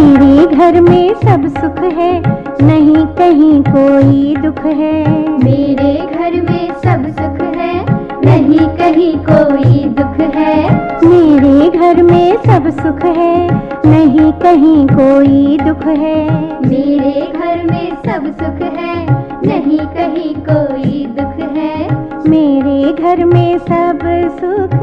मेरे घर में सब सुख है नहीं कहीं कोई दुख है। मेरे घर में सब सुख है नहीं कहीं कोई दुख है। मेरे घर में सब सुख है नहीं कहीं कोई दुख है। मेरे घर में सब सुख है नहीं कहीं कोई दुख है। मेरे घर में सब सुख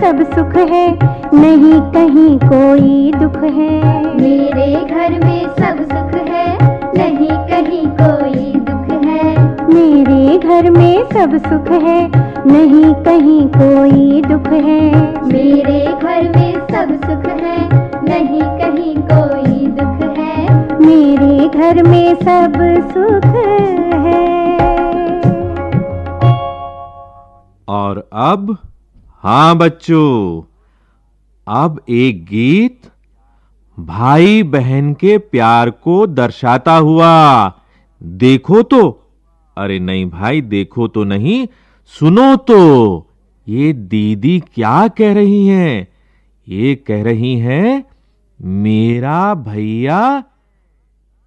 सब सुख है नहीं कहीं कोई दुख है। मेरे घर में सब सुख है नहीं कहीं कोई दुख है। मेरे घर में सब सुख है नहीं कहीं कोई दुख है। मेरे घर में सब सुख है नहीं कहीं कोई दुख है। मेरे घर में सब सुख है। और अब हाँ बच्चों, अब एक गीत भाई बहन के प्यार को दर्शाता हुआ। देखो तो। अरे नहीं भाई, देखो तो नहीं, सुनो तो। ये दीदी क्या कह रही हैं? ये कह रही हैं, मेरा भैया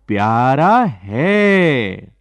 प्यारा है।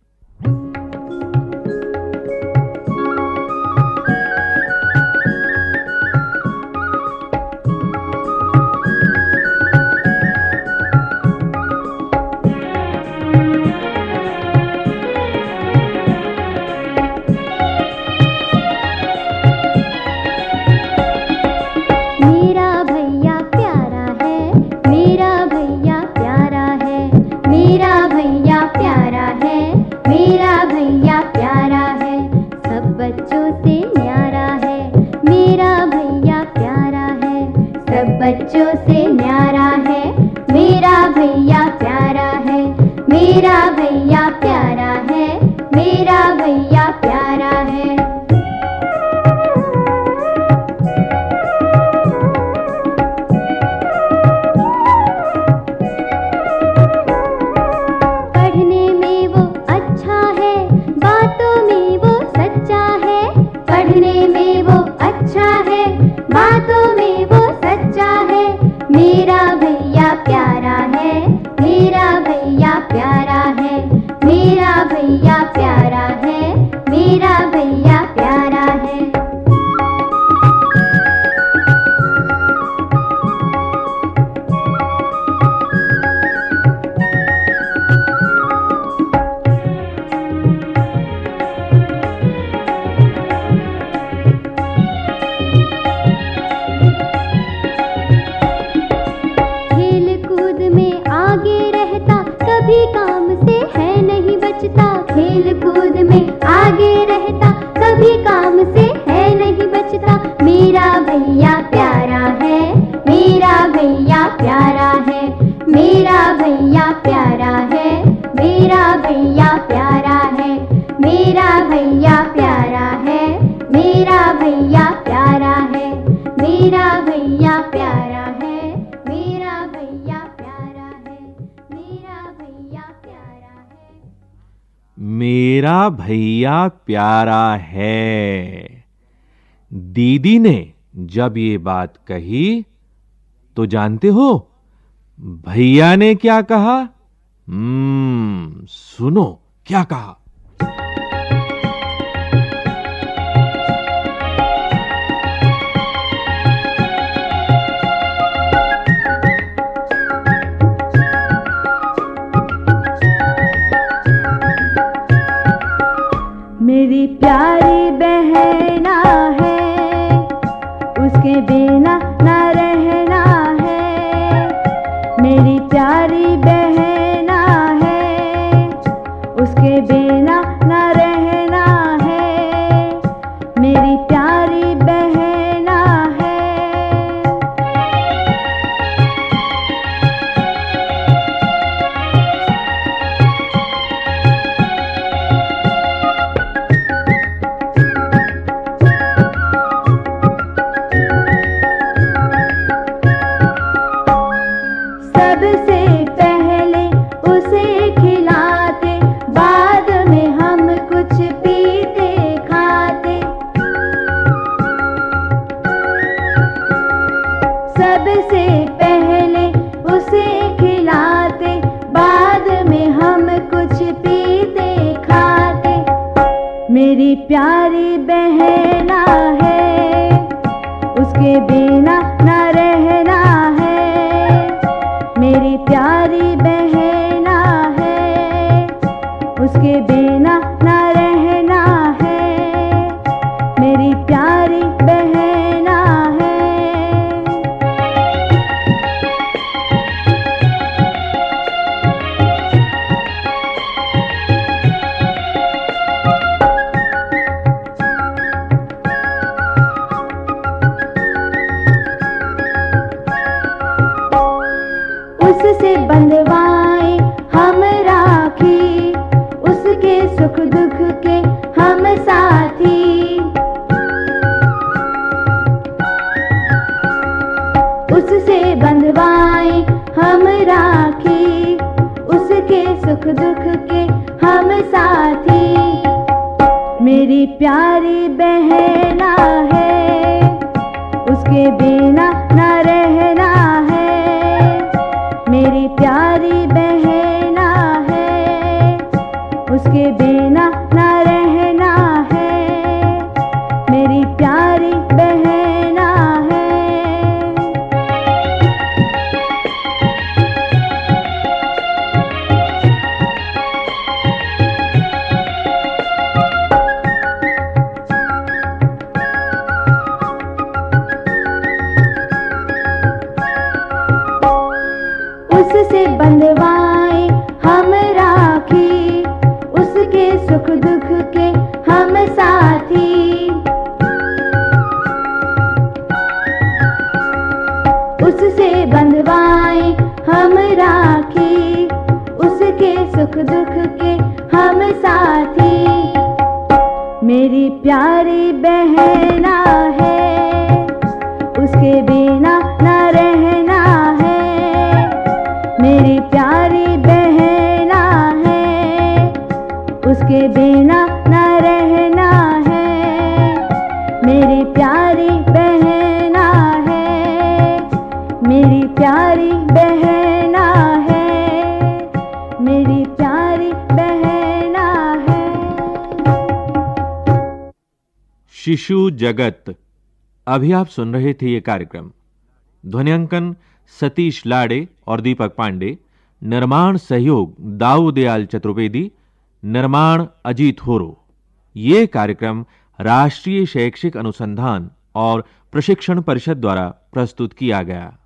बच्चों से न्यारा है। मेरा भैया प्यारा है। मेरा मेरा भैया प्यारा है, मेरा भैया प्यारा है, मेरा भैया प्यारा है। मेरा भैया प्यारा है। दीदी ने जब ये बात कही तो जानते हो, भैया ने क्या कहा? हम्म सुनो, क्या कहा? प्यारी बहना है उसके बिना सबसे पहले उसे खिलाते, बाद में हम कुछ पीते, खाते। मेरी प्यारी बहना है, उसके बिना न रहना है। मेरी प्यारी बहना है, उसके बिना बिना साथी मेरी प्यारी बहना है, उसके बिना न रहना है। मेरी प्यारी बहना है, उसके बिना शिशु जगत। अभी आप सुन रहे थे ये कार्यक्रम। ध्वनियांकन सतीश लाड़े और दीपक पांडे। निर्माण सहयोग दाऊ दयाल चतुर्वेदी। निर्माण अजीत होरो। ये कार्यक्रम राष्ट्रीय शैक्षिक अनुसंधान और प्रशिक्षण परिषद द्वारा प्रस्तुत किया गया।